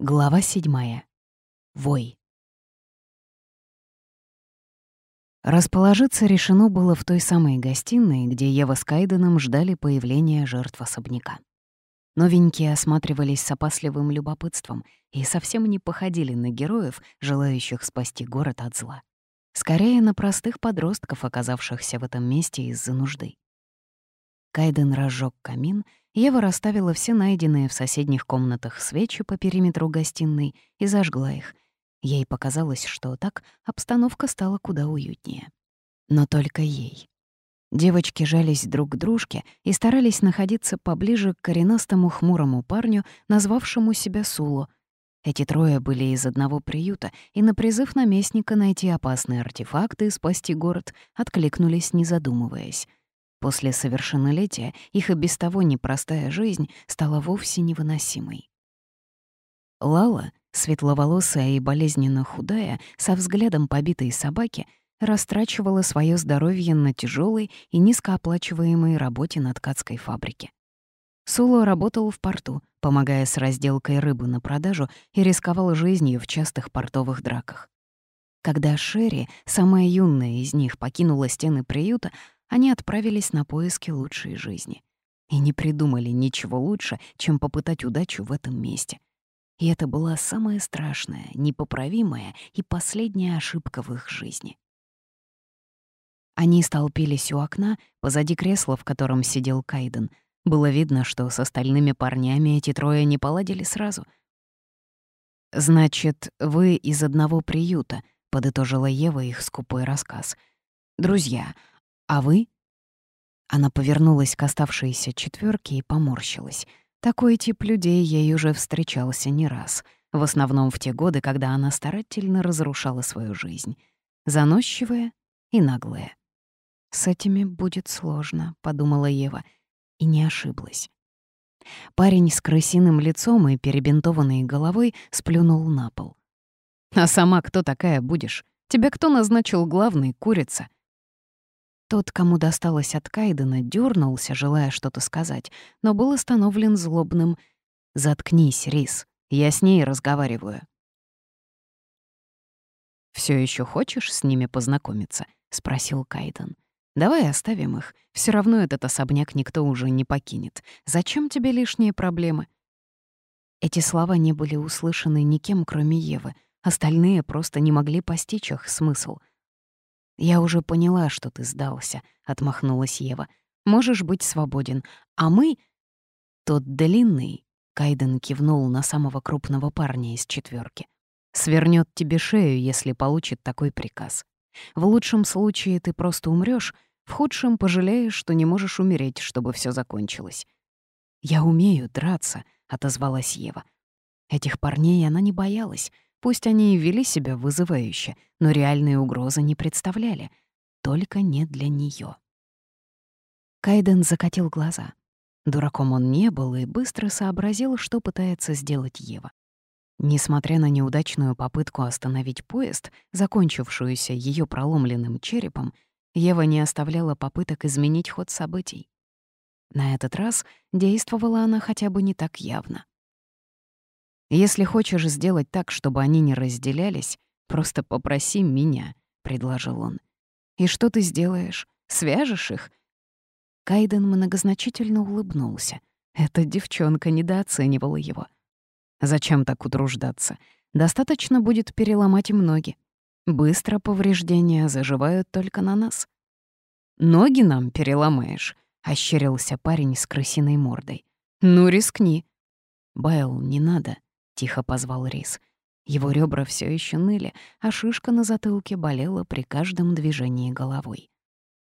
Глава седьмая. Вой. Расположиться решено было в той самой гостиной, где Ева с Кайденом ждали появления жертв особняка. Новенькие осматривались с опасливым любопытством и совсем не походили на героев, желающих спасти город от зла. Скорее, на простых подростков, оказавшихся в этом месте из-за нужды. Кайден разжег камин — Ева расставила все найденные в соседних комнатах свечи по периметру гостиной и зажгла их. Ей показалось, что так обстановка стала куда уютнее. Но только ей. Девочки жались друг к дружке и старались находиться поближе к коренастому хмурому парню, назвавшему себя Суло. Эти трое были из одного приюта, и на призыв наместника найти опасные артефакты и спасти город откликнулись, не задумываясь. После совершеннолетия их и без того непростая жизнь стала вовсе невыносимой. Лала, светловолосая и болезненно худая, со взглядом побитой собаки, растрачивала свое здоровье на тяжелой и низкооплачиваемой работе на ткацкой фабрике. Суло работал в порту, помогая с разделкой рыбы на продажу и рисковал жизнью в частых портовых драках. Когда Шерри, самая юная из них, покинула стены приюта, они отправились на поиски лучшей жизни. И не придумали ничего лучше, чем попытать удачу в этом месте. И это была самая страшная, непоправимая и последняя ошибка в их жизни. Они столпились у окна, позади кресла, в котором сидел Кайден. Было видно, что с остальными парнями эти трое не поладили сразу. «Значит, вы из одного приюта», — подытожила Ева их скупой рассказ. «Друзья, а вы?» Она повернулась к оставшейся четверке и поморщилась. Такой тип людей ей уже встречался не раз, в основном в те годы, когда она старательно разрушала свою жизнь. Заносчивая и наглая. «С этими будет сложно», — подумала Ева, и не ошиблась. Парень с крысиным лицом и перебинтованной головой сплюнул на пол. «А сама кто такая будешь? Тебя кто назначил главной, курица?» Тот, кому досталось от Кайдена, дернулся, желая что-то сказать, но был остановлен злобным «Заткнись, Рис, я с ней разговариваю». Все еще хочешь с ними познакомиться?» — спросил Кайден. «Давай оставим их. Все равно этот особняк никто уже не покинет. Зачем тебе лишние проблемы?» Эти слова не были услышаны никем, кроме Евы. Остальные просто не могли постичь их смысл — «Я уже поняла, что ты сдался», — отмахнулась Ева. «Можешь быть свободен. А мы...» «Тот длинный», — Кайден кивнул на самого крупного парня из четверки, «свернет тебе шею, если получит такой приказ. В лучшем случае ты просто умрешь, в худшем пожалеешь, что не можешь умереть, чтобы все закончилось». «Я умею драться», — отозвалась Ева. Этих парней она не боялась, Пусть они и вели себя вызывающе, но реальные угрозы не представляли. Только не для нее. Кайден закатил глаза. Дураком он не был и быстро сообразил, что пытается сделать Ева. Несмотря на неудачную попытку остановить поезд, закончившуюся ее проломленным черепом, Ева не оставляла попыток изменить ход событий. На этот раз действовала она хотя бы не так явно. Если хочешь сделать так, чтобы они не разделялись, просто попроси меня», — предложил он. «И что ты сделаешь? Свяжешь их?» Кайден многозначительно улыбнулся. Эта девчонка недооценивала его. «Зачем так утруждаться? Достаточно будет переломать им ноги. Быстро повреждения заживают только на нас». «Ноги нам переломаешь», — ощерился парень с крысиной мордой. «Ну, рискни». «Байл, не надо», тихо позвал Рис. Его ребра все еще ныли, а шишка на затылке болела при каждом движении головой.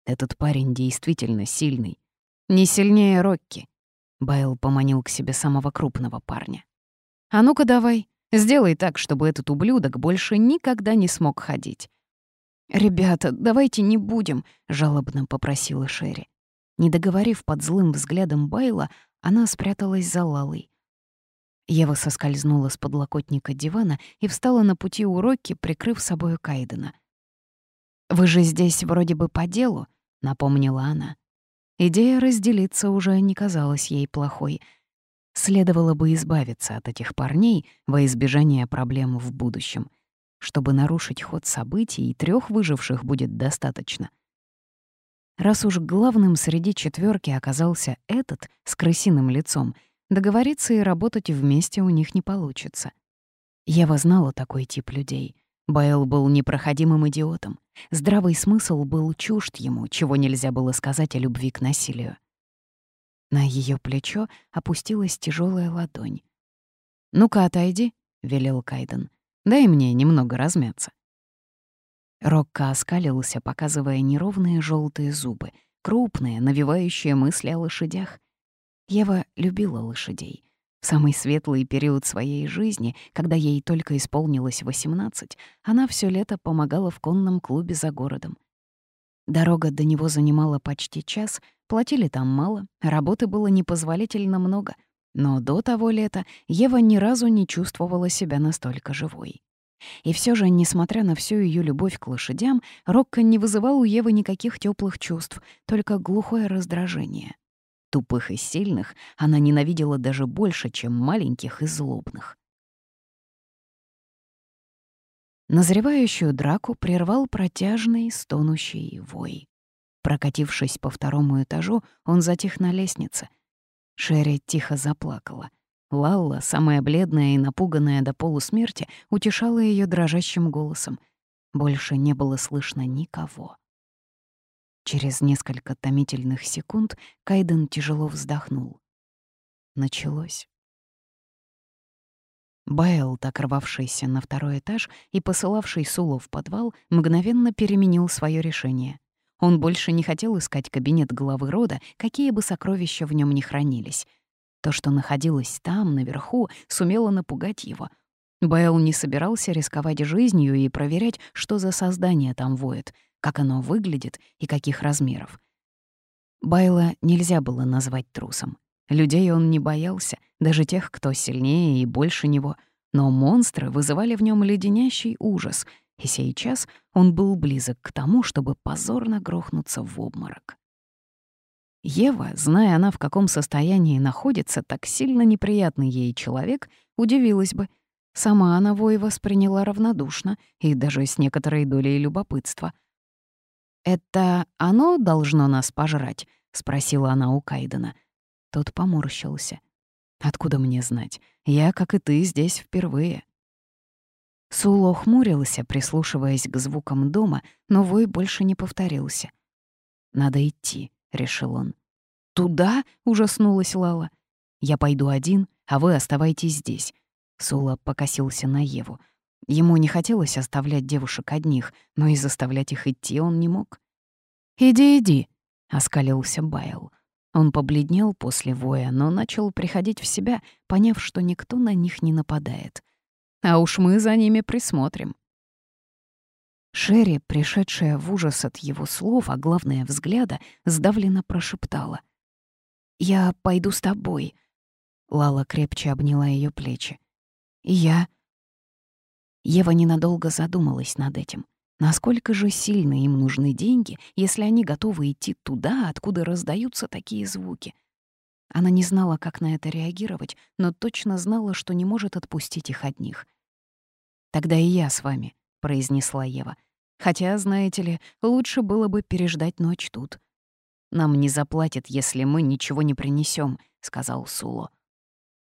Этот парень действительно сильный. Не сильнее Рокки. Байл поманил к себе самого крупного парня. «А ну-ка давай, сделай так, чтобы этот ублюдок больше никогда не смог ходить». «Ребята, давайте не будем», — жалобно попросила Шерри. Не договорив под злым взглядом Байла, она спряталась за Лалой. Ева соскользнула с подлокотника дивана и встала на пути уроки, прикрыв собою Кайдена. «Вы же здесь вроде бы по делу», — напомнила она. Идея разделиться уже не казалась ей плохой. Следовало бы избавиться от этих парней во избежание проблем в будущем. Чтобы нарушить ход событий, и трех выживших будет достаточно. Раз уж главным среди четверки оказался этот с крысиным лицом, договориться и работать вместе у них не получится. Ева знала такой тип людей. Байл был непроходимым идиотом. Здравый смысл был чужд ему, чего нельзя было сказать о любви к насилию. На ее плечо опустилась тяжелая ладонь. «Ну-ка, отойди», — велел Кайден. «Дай мне немного размяться». Рокко оскалился, показывая неровные желтые зубы, крупные, навевающие мысли о лошадях. Ева любила лошадей. В самый светлый период своей жизни, когда ей только исполнилось 18, она все лето помогала в конном клубе за городом. Дорога до него занимала почти час, платили там мало, работы было непозволительно много, но до того лета Ева ни разу не чувствовала себя настолько живой. И все же, несмотря на всю ее любовь к лошадям, Рокко не вызывал у Евы никаких теплых чувств, только глухое раздражение. Тупых и сильных она ненавидела даже больше, чем маленьких и злобных. Назревающую драку прервал протяжный, стонущий вой. Прокатившись по второму этажу, он затих на лестнице. Шерри тихо заплакала. Лалла, самая бледная и напуганная до полусмерти, утешала ее дрожащим голосом. Больше не было слышно никого. Через несколько томительных секунд Кайден тяжело вздохнул. Началось. Байл, так рвавшийся на второй этаж и посылавший Сулу в подвал, мгновенно переменил свое решение. Он больше не хотел искать кабинет главы рода, какие бы сокровища в нем ни хранились. То, что находилось там, наверху, сумело напугать его. Байл не собирался рисковать жизнью и проверять, что за создание там воет, как оно выглядит и каких размеров. Байла нельзя было назвать трусом. Людей он не боялся, даже тех, кто сильнее и больше него, но монстры вызывали в нем леденящий ужас, и сейчас он был близок к тому, чтобы позорно грохнуться в обморок. Ева, зная она, в каком состоянии находится так сильно неприятный ей человек, удивилась бы. Сама она вой восприняла равнодушно и даже с некоторой долей любопытства. «Это оно должно нас пожрать?» — спросила она у Кайдена. Тот поморщился. «Откуда мне знать? Я, как и ты, здесь впервые». Суло хмурился, прислушиваясь к звукам дома, но вой больше не повторился. «Надо идти», — решил он. «Туда?» — ужаснулась Лала. «Я пойду один, а вы оставайтесь здесь». Сула покосился на Еву. Ему не хотелось оставлять девушек одних, но и заставлять их идти он не мог. «Иди, иди», — оскалился Байл. Он побледнел после воя, но начал приходить в себя, поняв, что никто на них не нападает. А уж мы за ними присмотрим. Шерри, пришедшая в ужас от его слов, а главное — взгляда, сдавленно прошептала. «Я пойду с тобой». Лала крепче обняла ее плечи. «И я...» Ева ненадолго задумалась над этим. Насколько же сильно им нужны деньги, если они готовы идти туда, откуда раздаются такие звуки? Она не знала, как на это реагировать, но точно знала, что не может отпустить их одних. «Тогда и я с вами», — произнесла Ева. «Хотя, знаете ли, лучше было бы переждать ночь тут». «Нам не заплатят, если мы ничего не принесем, сказал Суло.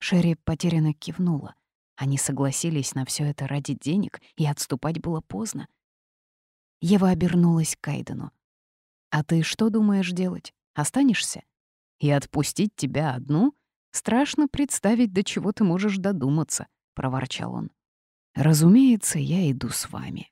Шерри потерянно кивнула. Они согласились на все это ради денег, и отступать было поздно. Ева обернулась к Кайдену. «А ты что думаешь делать? Останешься? И отпустить тебя одну? Страшно представить, до чего ты можешь додуматься», — проворчал он. «Разумеется, я иду с вами».